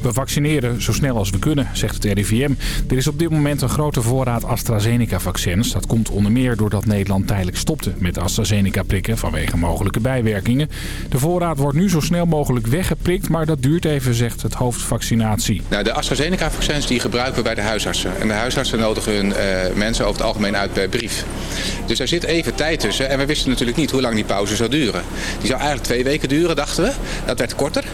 We vaccineren zo snel als we kunnen, zegt het RIVM. Er is op dit moment een grote voorraad AstraZeneca-vaccins. Dat komt onder meer doordat Nederland tijdelijk stopte met AstraZeneca-prikken vanwege mogelijke bijwerkingen. De voorraad wordt nu zo snel mogelijk weggeprikt, maar dat duurt even, zegt het hoofdvaccinatie. Nou, de AstraZeneca-vaccins die gebruiken we bij de huisartsen. En de huisartsen nodigen hun uh, mensen over het algemeen uit per brief. Dus er zit even tijd tussen en we wisten natuurlijk niet hoe lang die pauze zou duren. Die zou eigenlijk twee weken duren, dachten we. Dat werd korter.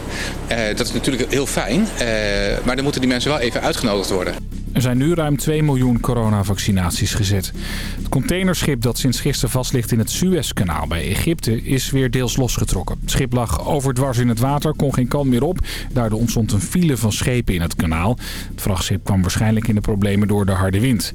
Uh, dat is natuurlijk heel fijn. Uh, maar dan moeten die mensen wel even uitgenodigd worden. Er zijn nu ruim 2 miljoen coronavaccinaties gezet. Het containerschip dat sinds gisteren vast ligt in het Suezkanaal bij Egypte is weer deels losgetrokken. Het schip lag overdwars in het water, kon geen kant meer op. Daardoor ontstond een file van schepen in het kanaal. Het vrachtschip kwam waarschijnlijk in de problemen door de harde wind.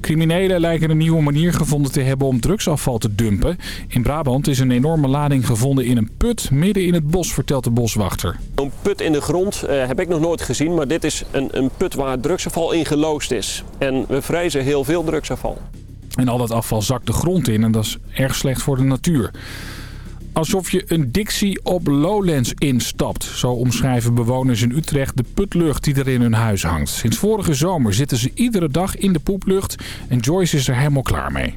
Criminelen lijken een nieuwe manier gevonden te hebben om drugsafval te dumpen. In Brabant is een enorme lading gevonden in een put midden in het bos, vertelt de boswachter. Een put in de grond uh, heb ik nog nooit gezien, maar dit is een, een put waar drugsafval in geloosd is. En we vrezen heel veel drugsafval. En al dat afval zakt de grond in en dat is erg slecht voor de natuur. Alsof je een Dixie op Lowlands instapt. Zo omschrijven bewoners in Utrecht de putlucht die er in hun huis hangt. Sinds vorige zomer zitten ze iedere dag in de poeplucht en Joyce is er helemaal klaar mee.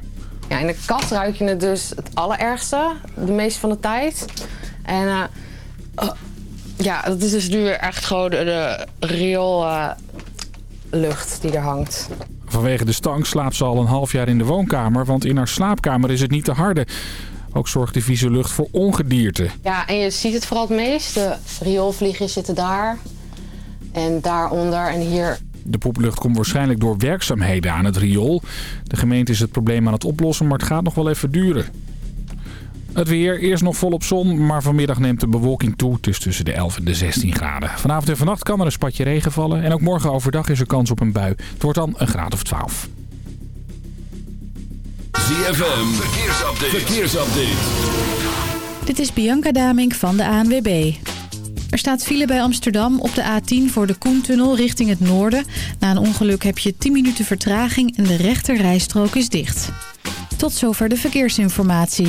Ja, in de kat ruik je het dus het allerergste, de meeste van de tijd. En uh, uh, ja, dat is dus nu echt gewoon de, de uh, lucht die er hangt. Vanwege de stank slaapt ze al een half jaar in de woonkamer, want in haar slaapkamer is het niet te harde. Ook zorgt de vieze lucht voor ongedierte. Ja, en je ziet het vooral het meest. De rioolvliegjes zitten daar en daaronder en hier. De poeplucht komt waarschijnlijk door werkzaamheden aan het riool. De gemeente is het probleem aan het oplossen, maar het gaat nog wel even duren. Het weer, eerst nog volop zon, maar vanmiddag neemt de bewolking toe. Het is tussen de 11 en de 16 graden. Vanavond en vannacht kan er een spatje regen vallen. En ook morgen overdag is er kans op een bui. Het wordt dan een graad of 12. ZFM, verkeersupdate. verkeersupdate. Dit is Bianca Damink van de ANWB. Er staat file bij Amsterdam op de A10 voor de Koentunnel richting het noorden. Na een ongeluk heb je 10 minuten vertraging en de rechter rijstrook is dicht. Tot zover de verkeersinformatie.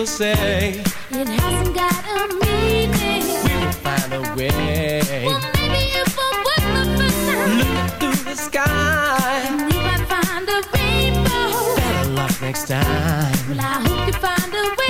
People say. It hasn't got a meaning. We will find a way. Well, maybe if I work the first time, Look through the sky. we might find a rainbow. Better luck next time. Well, I hope you find a way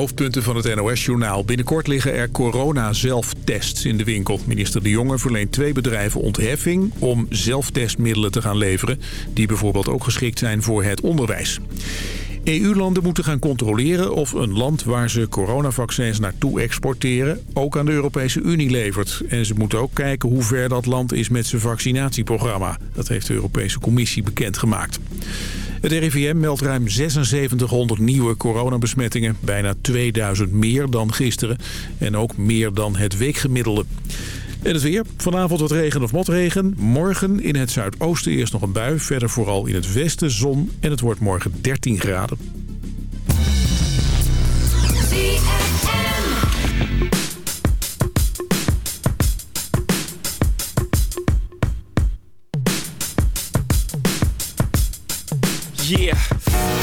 hoofdpunten van het NOS-journaal. Binnenkort liggen er corona-zelftests in de winkel. Minister De Jonge verleent twee bedrijven ontheffing om zelftestmiddelen te gaan leveren... die bijvoorbeeld ook geschikt zijn voor het onderwijs. EU-landen moeten gaan controleren of een land waar ze coronavaccins naartoe exporteren... ook aan de Europese Unie levert. En ze moeten ook kijken hoe ver dat land is met zijn vaccinatieprogramma. Dat heeft de Europese Commissie bekendgemaakt. Het RIVM meldt ruim 7600 nieuwe coronabesmettingen. Bijna 2000 meer dan gisteren. En ook meer dan het weekgemiddelde. En het weer. Vanavond wat regen of motregen. Morgen in het zuidoosten eerst nog een bui. Verder vooral in het westen zon. En het wordt morgen 13 graden. Yeah,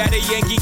At a Yankee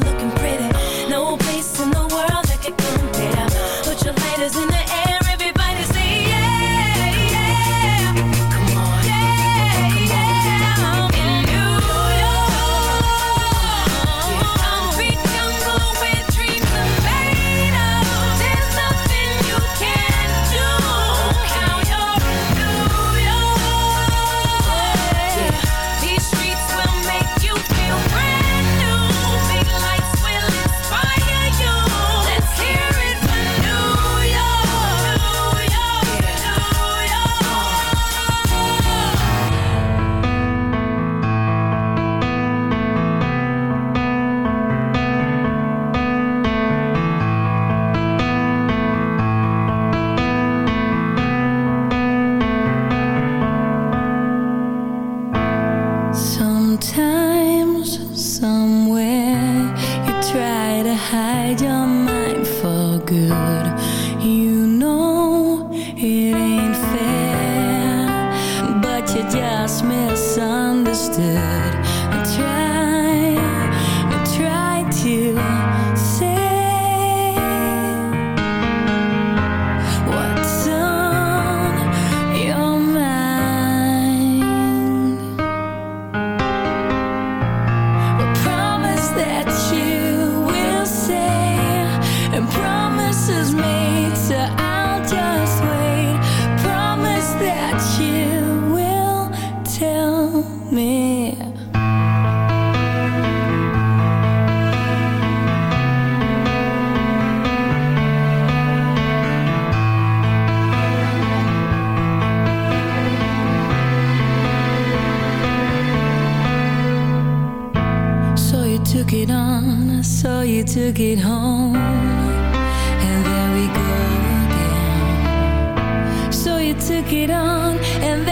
looking so you took it home. And there we go again. So you took it on, and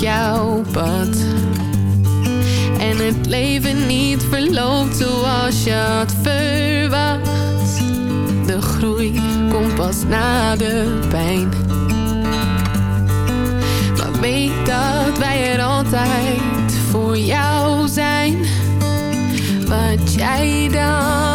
jouw pad. En het leven niet verloopt zoals je had verwacht. De groei komt pas na de pijn. Maar weet dat wij er altijd voor jou zijn. Wat jij dan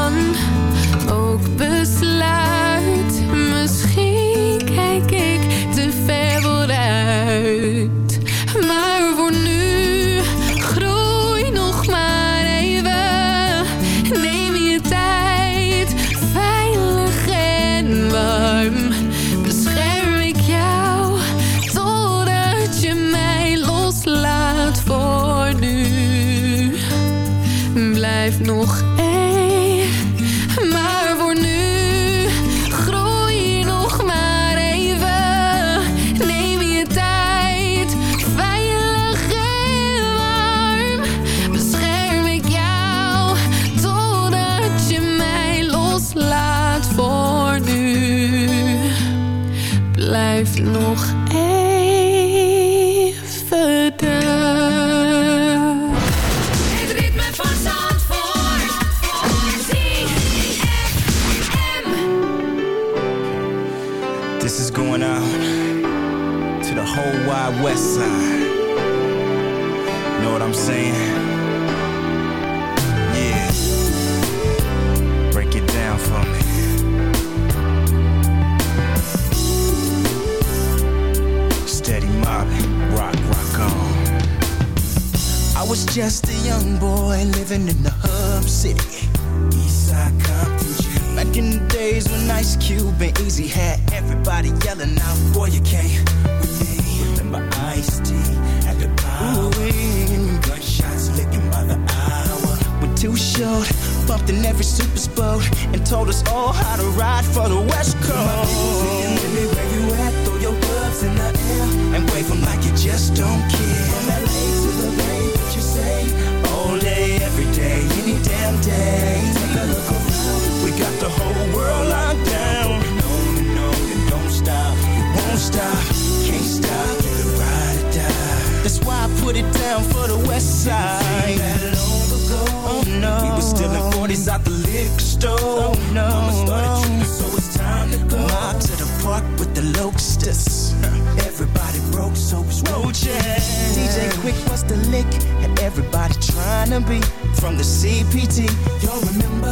Nog just a young boy living in the hub city. Eastside Compton G. Back in the days when Ice Cube and Easy had everybody yelling out, Boy, you can't with me. Remember Ice T at the power. Gunshots licking by the hour. We're too short, bumped in every super boat, and told us all how to ride for the West Coast. Singing, where you at? Throw your gloves in the air and wave 'em like you just don't care. The whole world locked down. No, no, no, don't stop. You won't stop. Can't stop. You ride or die. That's why I put it down for the West Side. Oh no. We was stealing 40s out the liquor store. Oh no. Mama started tripping, so it's time to go. Mob to the park with the locusts. Everybody broke, so was roaches. DJ Quick was the lick, and everybody trying to be from the CPT. Y'all remember?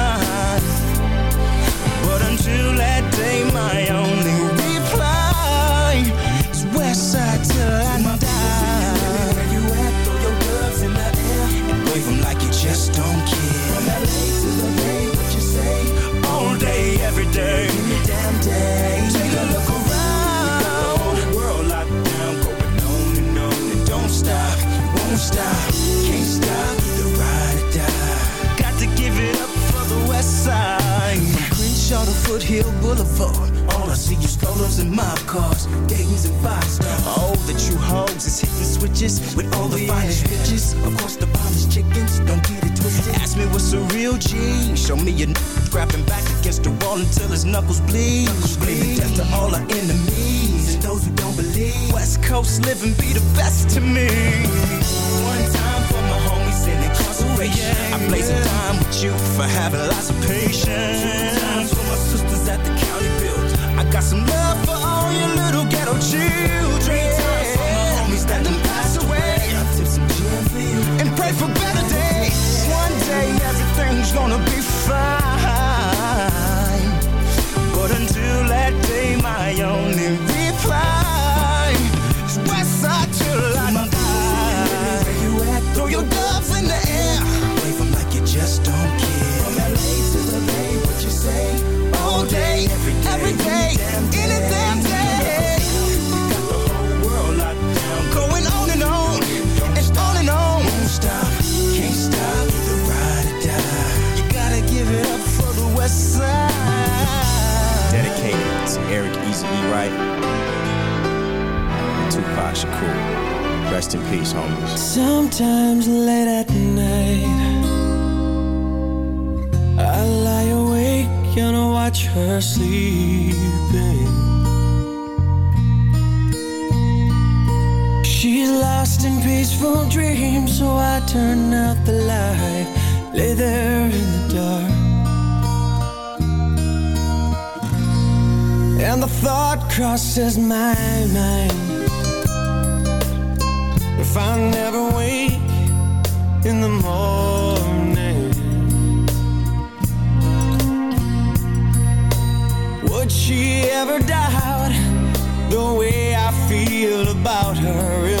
That day, my only Foothill Boulevard, all I see you strollers and mob cars, Dayton's and five stars. Oh, the true hoes is hitting switches with all the finest bitches. Of course, the finest chickens, don't get it twisted. Ask me what's a real G. Show me your n- grabbing back against the wall until his knuckles bleed. Screaming death to all our enemies and those who don't believe. West Coast living be the best to me. Incarceration. I blaze a time with you for having lots of patience. Two times for my sisters at the county build. I got some love for all your little ghetto children. Three times for my homies that done passed away. I tip some gin for you and pray for better days. One day everything's gonna be fine. But until that day, my only there in the dark. And the thought crosses my mind. If I never wake in the morning, would she ever doubt the way I feel about her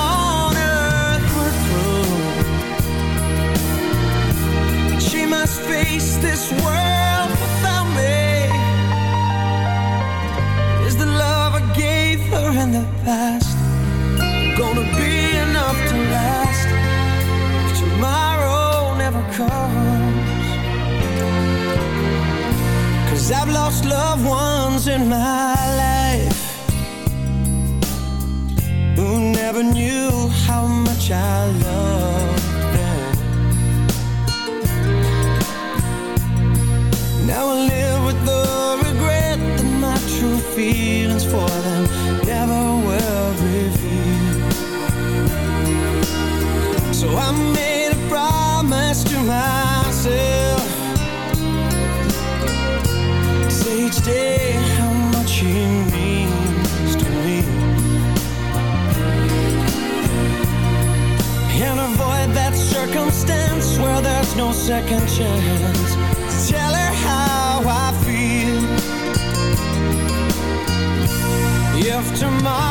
lost loved ones in my life who never knew how much I loved second chance. Tell her how I feel. If tomorrow